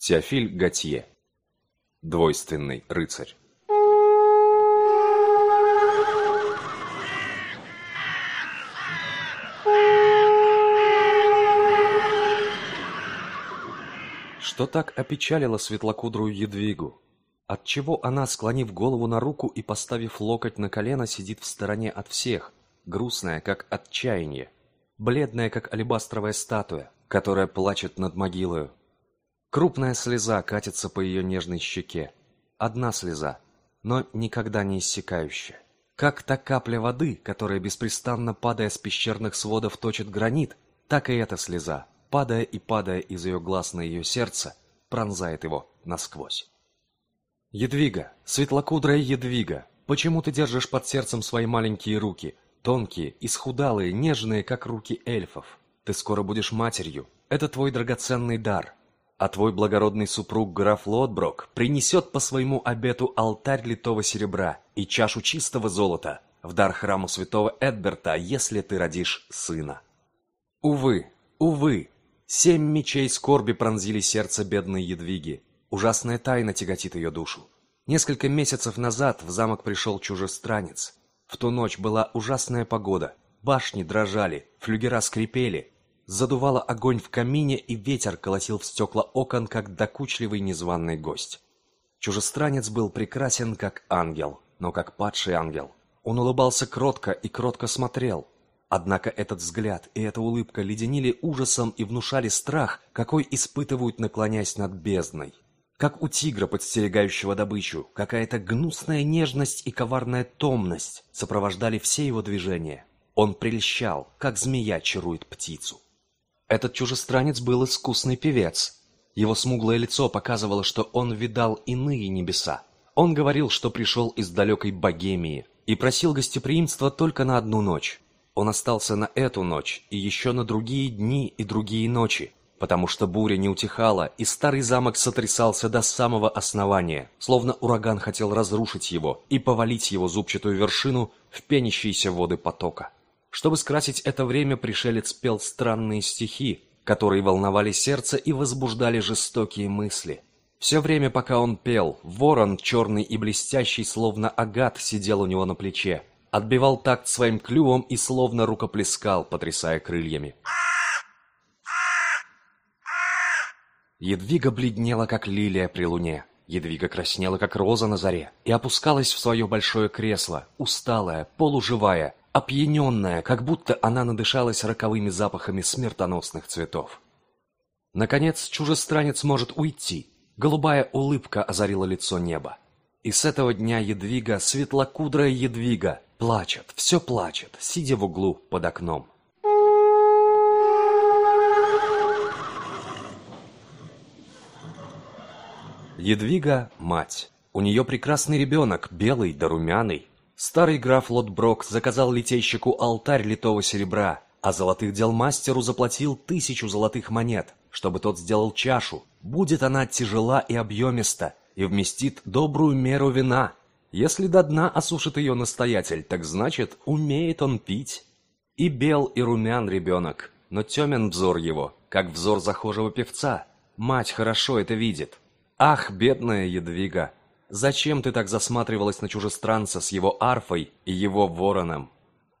Теофиль Готье. Двойственный рыцарь. Что так опечалило светлокудрую Едвигу? Отчего она, склонив голову на руку и поставив локоть на колено, сидит в стороне от всех, грустная, как отчаяние, бледная, как алебастровая статуя, которая плачет над могилою? Крупная слеза катится по ее нежной щеке. Одна слеза, но никогда не иссякающая. Как та капля воды, которая беспрестанно падая с пещерных сводов точит гранит, так и эта слеза, падая и падая из ее глаз на ее сердце, пронзает его насквозь. Едвига, светлокудрая Едвига, почему ты держишь под сердцем свои маленькие руки, тонкие, исхудалые, нежные, как руки эльфов? Ты скоро будешь матерью, это твой драгоценный дар. А твой благородный супруг граф Лотброк принесет по своему обету алтарь литого серебра и чашу чистого золота в дар храму святого Эдберта, если ты родишь сына. Увы, увы, Семь мечей скорби пронзили сердце бедной Едвиги. Ужасная тайна тяготит ее душу. Несколько месяцев назад в замок пришел чужестранец. В ту ночь была ужасная погода. Башни дрожали, флюгера скрипели. Задувало огонь в камине, и ветер колотил в стекла окон, как докучливый незваный гость. Чужестранец был прекрасен, как ангел, но как падший ангел. Он улыбался кротко и кротко смотрел, Однако этот взгляд и эта улыбка леденили ужасом и внушали страх, какой испытывают, наклоняясь над бездной. Как у тигра, подстерегающего добычу, какая-то гнусная нежность и коварная томность сопровождали все его движения. Он прельщал, как змея чарует птицу. Этот чужестранец был искусный певец. Его смуглое лицо показывало, что он видал иные небеса. Он говорил, что пришел из далекой Богемии и просил гостеприимства только на одну ночь. Он остался на эту ночь и еще на другие дни и другие ночи, потому что буря не утихала, и старый замок сотрясался до самого основания, словно ураган хотел разрушить его и повалить его зубчатую вершину в пенящиеся воды потока. Чтобы скрасить это время, пришелец пел странные стихи, которые волновали сердце и возбуждали жестокие мысли. Все время, пока он пел, ворон, черный и блестящий, словно агат, сидел у него на плече, отбивал такт своим клювом и словно рукоплескал, потрясая крыльями. Едвига бледнела, как лилия при луне. Едвига краснела, как роза на заре, и опускалась в свое большое кресло, усталая, полуживая, опьяненная, как будто она надышалась роковыми запахами смертоносных цветов. Наконец, чужестранец может уйти. Голубая улыбка озарила лицо неба. И с этого дня Едвига, светлокудрая Едвига, Плачет, все плачет, сидя в углу под окном. Едвига – мать. У нее прекрасный ребенок, белый да румяный. Старый граф Лотброк заказал литейщику алтарь литого серебра, а золотых дел мастеру заплатил тысячу золотых монет, чтобы тот сделал чашу. Будет она тяжела и объемиста, и вместит добрую меру вина, если до дна осушит ее настоятель, так значит, умеет он пить. И бел, и румян ребенок, но темен взор его, как взор захожего певца. Мать хорошо это видит. Ах, бедная Едвига, зачем ты так засматривалась на чужестранца с его арфой и его вороном?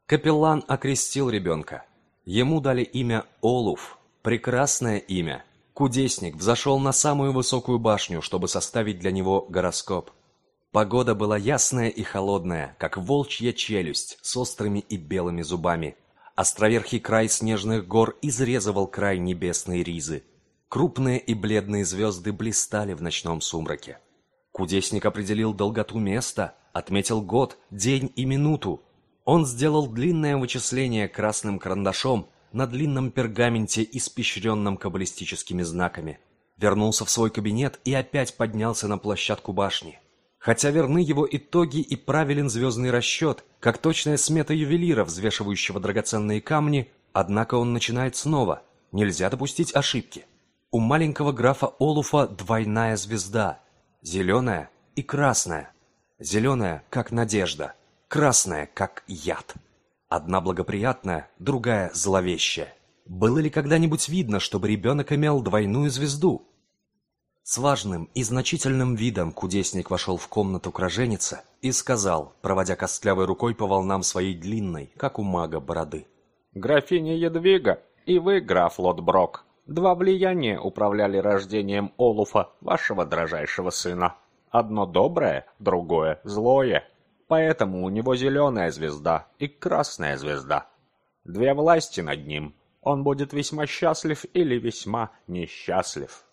Капеллан окрестил ребенка. Ему дали имя Олуф, прекрасное имя. Кудесник взошел на самую высокую башню, чтобы составить для него гороскоп. Погода была ясная и холодная, как волчья челюсть с острыми и белыми зубами. Островерхий край снежных гор изрезывал край небесной ризы. Крупные и бледные звезды блистали в ночном сумраке. Кудесник определил долготу места, отметил год, день и минуту. Он сделал длинное вычисление красным карандашом на длинном пергаменте, испещренном каббалистическими знаками. Вернулся в свой кабинет и опять поднялся на площадку башни. Хотя верны его итоги и правилен звездный расчет, как точная смета ювелира, взвешивающего драгоценные камни, однако он начинает снова. Нельзя допустить ошибки. У маленького графа Олуфа двойная звезда. Зеленая и красная. Зеленая, как надежда. Красная, как яд. Одна благоприятная, другая зловещая. Было ли когда-нибудь видно, чтобы ребенок имел двойную звезду? С важным и значительным видом кудесник вошел в комнату к и сказал, проводя костлявой рукой по волнам своей длинной, как у мага, бороды. «Графиня Едвига и вы, граф Лотброк, два влияния управляли рождением Олуфа, вашего дрожайшего сына. Одно доброе, другое злое. Поэтому у него зеленая звезда и красная звезда. Две власти над ним. Он будет весьма счастлив или весьма несчастлив».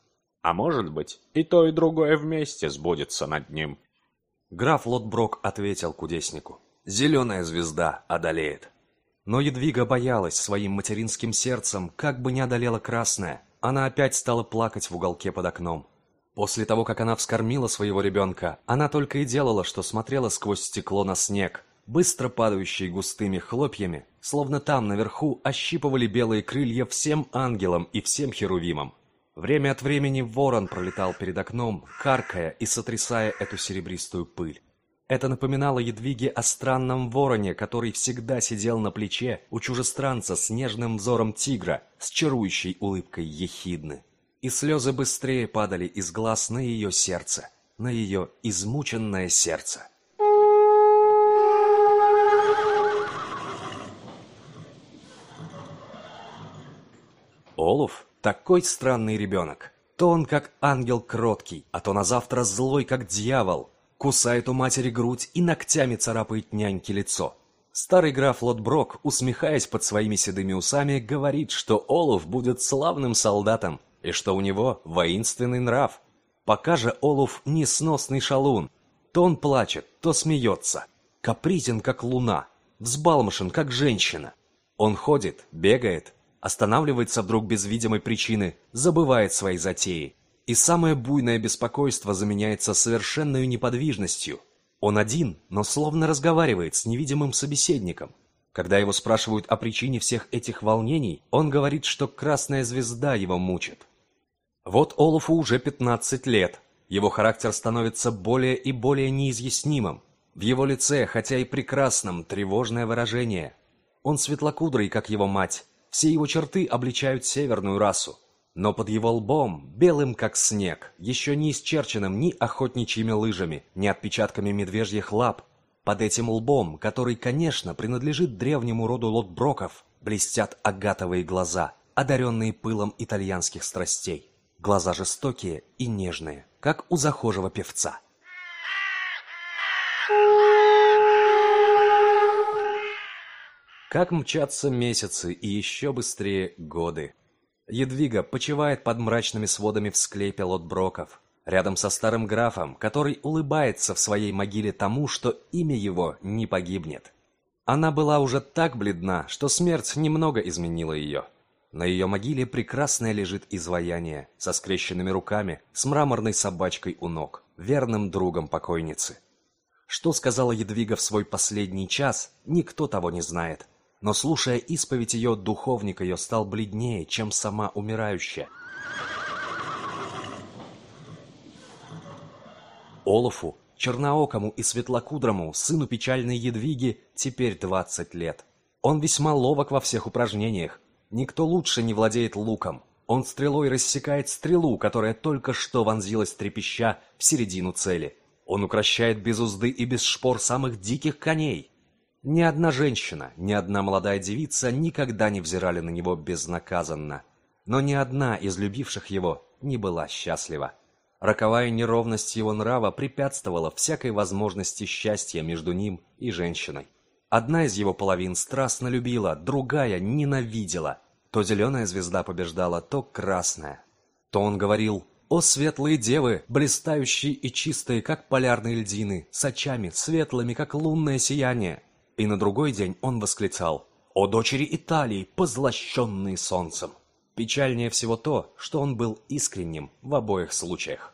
А может быть, и то, и другое вместе сбудется над ним. Граф Лотброк ответил кудеснику. «Зеленая звезда одолеет». Но Едвига боялась своим материнским сердцем, как бы не одолела красная. Она опять стала плакать в уголке под окном. После того, как она вскормила своего ребенка, она только и делала, что смотрела сквозь стекло на снег, быстро падающий густыми хлопьями, словно там наверху ощипывали белые крылья всем ангелам и всем херувимам. Время от времени ворон пролетал перед окном, каркая и сотрясая эту серебристую пыль. Это напоминало Едвиге о странном вороне, который всегда сидел на плече у чужестранца с нежным взором тигра, с чарующей улыбкой ехидны. И слезы быстрее падали из глаз на ее сердце, на ее измученное сердце. Олуф такой странный ребенок. То он как ангел кроткий, а то на завтра злой, как дьявол. Кусает у матери грудь и ногтями царапает няньке лицо. Старый граф Лотброк, усмехаясь под своими седыми усами, говорит, что Олуф будет славным солдатом и что у него воинственный нрав. Пока же Олуф несносный шалун. То он плачет, то смеется. Капризен, как луна. Взбалмошен, как женщина. Он ходит, бегает, останавливается вдруг без видимой причины, забывает свои затеи. И самое буйное беспокойство заменяется совершенной неподвижностью. Он один, но словно разговаривает с невидимым собеседником. Когда его спрашивают о причине всех этих волнений, он говорит, что красная звезда его мучит. Вот Олафу уже 15 лет. Его характер становится более и более неизъяснимым. В его лице, хотя и прекрасном, тревожное выражение. Он светлокудрый, как его мать, все его черты обличают северную расу. Но под его лбом, белым как снег, еще не исчерченным ни охотничьими лыжами, ни отпечатками медвежьих лап, под этим лбом, который, конечно, принадлежит древнему роду лотброков, блестят агатовые глаза, одаренные пылом итальянских страстей. Глаза жестокие и нежные, как у захожего певца. Как мчатся месяцы и еще быстрее годы. Едвига почивает под мрачными сводами в склепе лотброков, рядом со старым графом, который улыбается в своей могиле тому, что имя его не погибнет. Она была уже так бледна, что смерть немного изменила ее. На ее могиле прекрасное лежит изваяние, со скрещенными руками, с мраморной собачкой у ног, верным другом покойницы. Что сказала Едвига в свой последний час, никто того не знает но, слушая исповедь ее, духовник ее стал бледнее, чем сама умирающая. Олафу, черноокому и светлокудрому, сыну печальной Едвиги, теперь двадцать лет. Он весьма ловок во всех упражнениях. Никто лучше не владеет луком. Он стрелой рассекает стрелу, которая только что вонзилась трепеща в середину цели. Он укращает без узды и без шпор самых диких коней. Ни одна женщина, ни одна молодая девица никогда не взирали на него безнаказанно. Но ни одна из любивших его не была счастлива. Роковая неровность его нрава препятствовала всякой возможности счастья между ним и женщиной. Одна из его половин страстно любила, другая ненавидела. То зеленая звезда побеждала, то красная. То он говорил «О светлые девы, блистающие и чистые, как полярные льдины, с очами светлыми, как лунное сияние!» И на другой день он восклицал «О дочери Италии, позлощенные солнцем!» Печальнее всего то, что он был искренним в обоих случаях.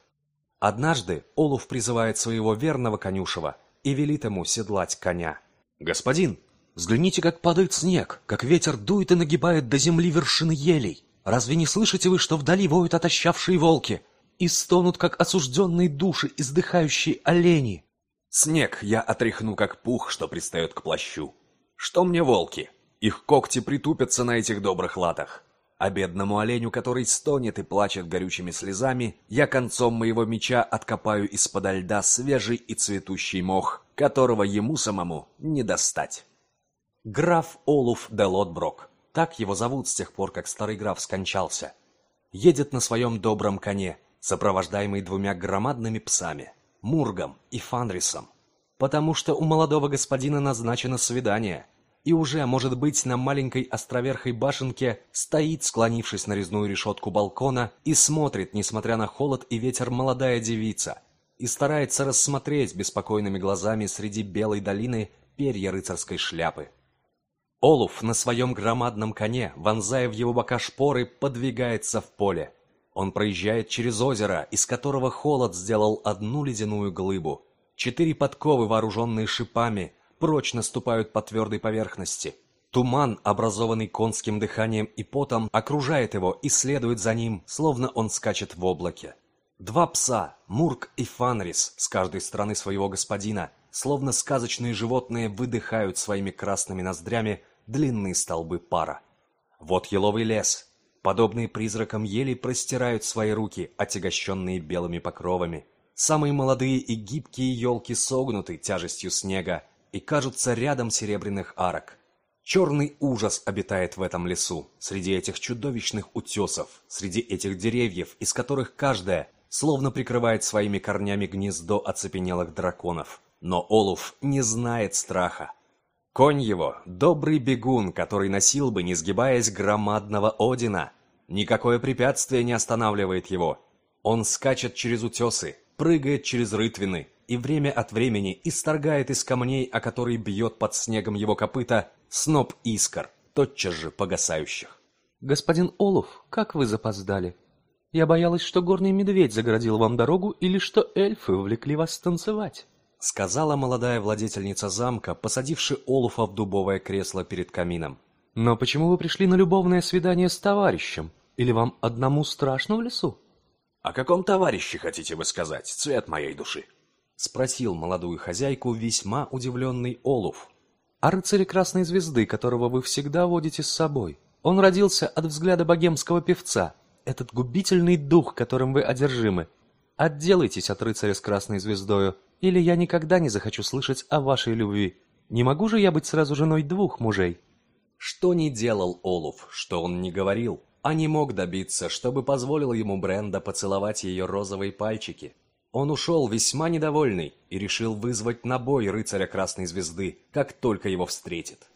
Однажды Олуф призывает своего верного конюшева и велит ему седлать коня. «Господин, взгляните, как падает снег, как ветер дует и нагибает до земли вершины елей. Разве не слышите вы, что вдали воют отощавшие волки и стонут, как осужденные души, издыхающие олени?» Снег я отряхну, как пух, что пристает к плащу. Что мне волки? Их когти притупятся на этих добрых латах. А бедному оленю, который стонет и плачет горючими слезами, я концом моего меча откопаю из-под льда свежий и цветущий мох, которого ему самому не достать. Граф Олуф де Лотброк, так его зовут с тех пор, как старый граф скончался, едет на своем добром коне, сопровождаемый двумя громадными псами, Мургом и Фанрисом, потому что у молодого господина назначено свидание — и уже, может быть, на маленькой островерхой башенке стоит, склонившись на резную решетку балкона, и смотрит, несмотря на холод и ветер, молодая девица, и старается рассмотреть беспокойными глазами среди белой долины перья рыцарской шляпы. Олуф на своем громадном коне, вонзая в его бока шпоры, подвигается в поле. Он проезжает через озеро, из которого холод сделал одну ледяную глыбу. Четыре подковы, вооруженные шипами, прочно ступают по твердой поверхности. Туман, образованный конским дыханием и потом, окружает его и следует за ним, словно он скачет в облаке. Два пса, Мурк и Фанрис, с каждой стороны своего господина, словно сказочные животные, выдыхают своими красными ноздрями длинные столбы пара. Вот еловый лес. Подобные призракам ели простирают свои руки, отягощенные белыми покровами. Самые молодые и гибкие елки согнуты тяжестью снега, и кажутся рядом серебряных арок. Черный ужас обитает в этом лесу, среди этих чудовищных утесов, среди этих деревьев, из которых каждая словно прикрывает своими корнями гнездо оцепенелых драконов. Но Олуф не знает страха. Конь его — добрый бегун, который носил бы, не сгибаясь, громадного Одина. Никакое препятствие не останавливает его. Он скачет через утесы, прыгает через рытвины, и время от времени исторгает из камней, о которые бьет под снегом его копыта, сноп искр, тотчас же погасающих. «Господин Олуф, как вы запоздали? Я боялась, что горный медведь загородил вам дорогу или что эльфы увлекли вас танцевать», сказала молодая владетельница замка, посадивши Олуфа в дубовое кресло перед камином. «Но почему вы пришли на любовное свидание с товарищем? Или вам одному страшно в лесу?» «О каком товарище хотите вы сказать, цвет моей души?» Спросил молодую хозяйку весьма удивленный Олуф. «О рыцаре Красной Звезды, которого вы всегда водите с собой. Он родился от взгляда богемского певца. Этот губительный дух, которым вы одержимы. Отделайтесь от рыцаря с Красной Звездою, или я никогда не захочу слышать о вашей любви. Не могу же я быть сразу женой двух мужей?» Что не делал Олуф, что он не говорил, а не мог добиться, чтобы позволил ему Бренда поцеловать ее розовые пальчики. Он ушел весьма недовольный и решил вызвать на бой рыцаря Красной Звезды, как только его встретит.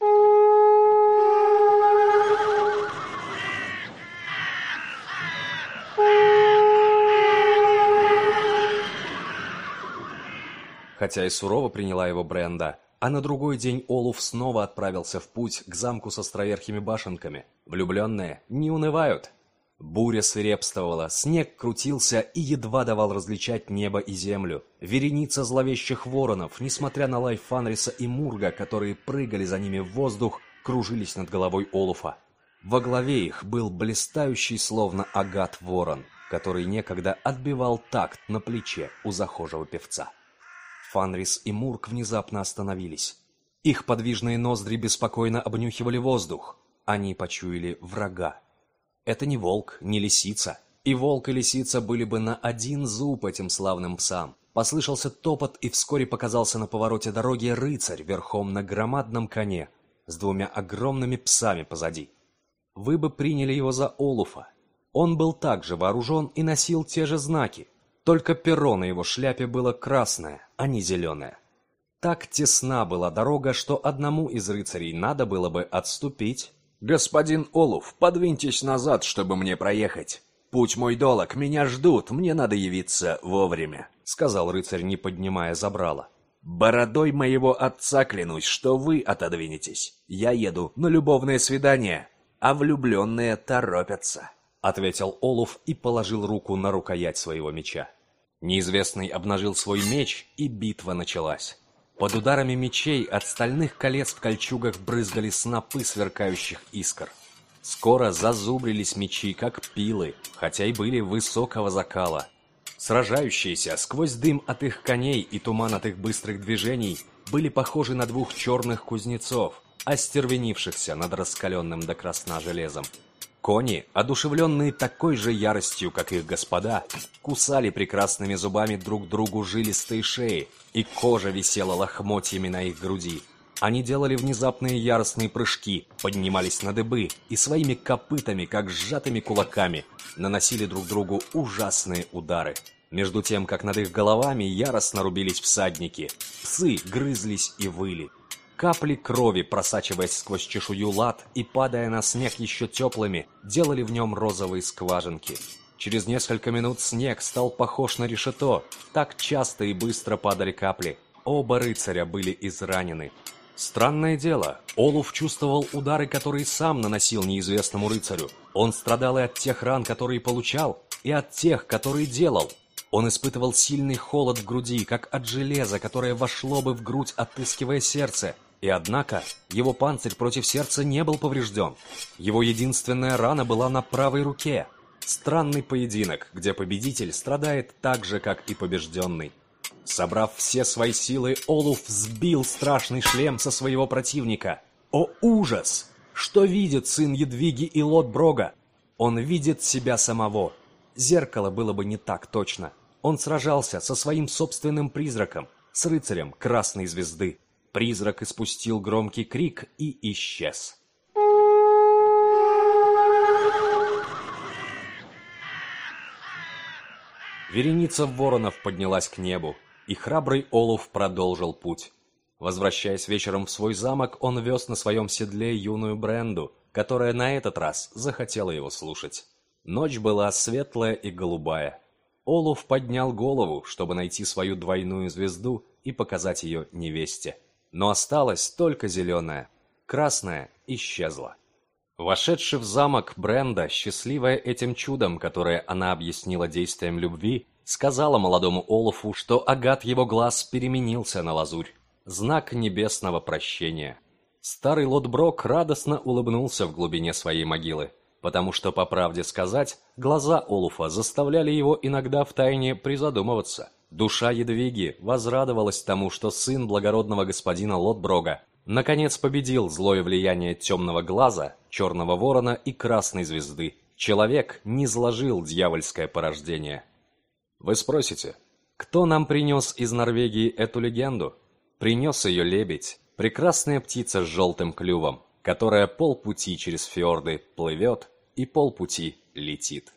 Хотя и сурово приняла его Бренда, а на другой день Олуф снова отправился в путь к замку со островерхими башенками. Влюбленные не унывают. Буря свирепствовала, снег крутился и едва давал различать небо и землю. Вереница зловещих воронов, несмотря на лай Фанриса и Мурга, которые прыгали за ними в воздух, кружились над головой Олуфа. Во главе их был блистающий словно агат ворон, который некогда отбивал такт на плече у захожего певца. Фанрис и Мург внезапно остановились. Их подвижные ноздри беспокойно обнюхивали воздух. Они почуяли врага. Это не волк, не лисица. И волк и лисица были бы на один зуб этим славным псам. Послышался топот, и вскоре показался на повороте дороги рыцарь верхом на громадном коне с двумя огромными псами позади. Вы бы приняли его за Олуфа. Он был также вооружен и носил те же знаки, только перо на его шляпе было красное, а не зеленое. Так тесна была дорога, что одному из рыцарей надо было бы отступить, «Господин Олуф, подвиньтесь назад, чтобы мне проехать. Путь мой долог, меня ждут, мне надо явиться вовремя», — сказал рыцарь, не поднимая забрала. «Бородой моего отца клянусь, что вы отодвинетесь. Я еду на любовное свидание, а влюбленные торопятся», — ответил Олуф и положил руку на рукоять своего меча. Неизвестный обнажил свой меч, и битва началась. Под ударами мечей от стальных колец в кольчугах брызгали снопы сверкающих искр. Скоро зазубрились мечи, как пилы, хотя и были высокого закала. Сражающиеся сквозь дым от их коней и туман от их быстрых движений были похожи на двух черных кузнецов, остервенившихся над раскаленным до красна железом. Кони, одушевленные такой же яростью, как их господа, кусали прекрасными зубами друг другу жилистые шеи, и кожа висела лохмотьями на их груди. Они делали внезапные яростные прыжки, поднимались на дыбы и своими копытами, как сжатыми кулаками, наносили друг другу ужасные удары. Между тем, как над их головами яростно рубились всадники, псы грызлись и выли. Капли крови, просачиваясь сквозь чешую лад и падая на снег еще теплыми, делали в нем розовые скважинки. Через несколько минут снег стал похож на решето. Так часто и быстро падали капли. Оба рыцаря были изранены. Странное дело, Олуф чувствовал удары, которые сам наносил неизвестному рыцарю. Он страдал и от тех ран, которые получал, и от тех, которые делал. Он испытывал сильный холод в груди, как от железа, которое вошло бы в грудь, отыскивая сердце. И однако его панцирь против сердца не был поврежден. Его единственная рана была на правой руке. Странный поединок, где победитель страдает так же, как и побежденный. Собрав все свои силы, Олуф сбил страшный шлем со своего противника. О ужас! Что видит сын Едвиги и Лотброга? Он видит себя самого. Зеркало было бы не так точно. Он сражался со своим собственным призраком, с рыцарем Красной Звезды. Призрак испустил громкий крик и исчез. Вереница воронов поднялась к небу, и храбрый Олуф продолжил путь. Возвращаясь вечером в свой замок, он вез на своем седле юную Бренду, которая на этот раз захотела его слушать. Ночь была светлая и голубая. Олуф поднял голову, чтобы найти свою двойную звезду и показать ее невесте но осталась только зеленая. Красная исчезла. Вошедший в замок Бренда, счастливая этим чудом, которое она объяснила действием любви, сказала молодому Олафу, что агат его глаз переменился на лазурь. Знак небесного прощения. Старый Лотброк радостно улыбнулся в глубине своей могилы, потому что, по правде сказать, глаза Олуфа заставляли его иногда втайне призадумываться. Душа Едвиги возрадовалась тому, что сын благородного господина Лотброга наконец победил злое влияние темного глаза, черного ворона и красной звезды. Человек не зложил дьявольское порождение. Вы спросите, кто нам принес из Норвегии эту легенду? Принес ее лебедь, прекрасная птица с желтым клювом, которая полпути через фьорды плывет и полпути летит.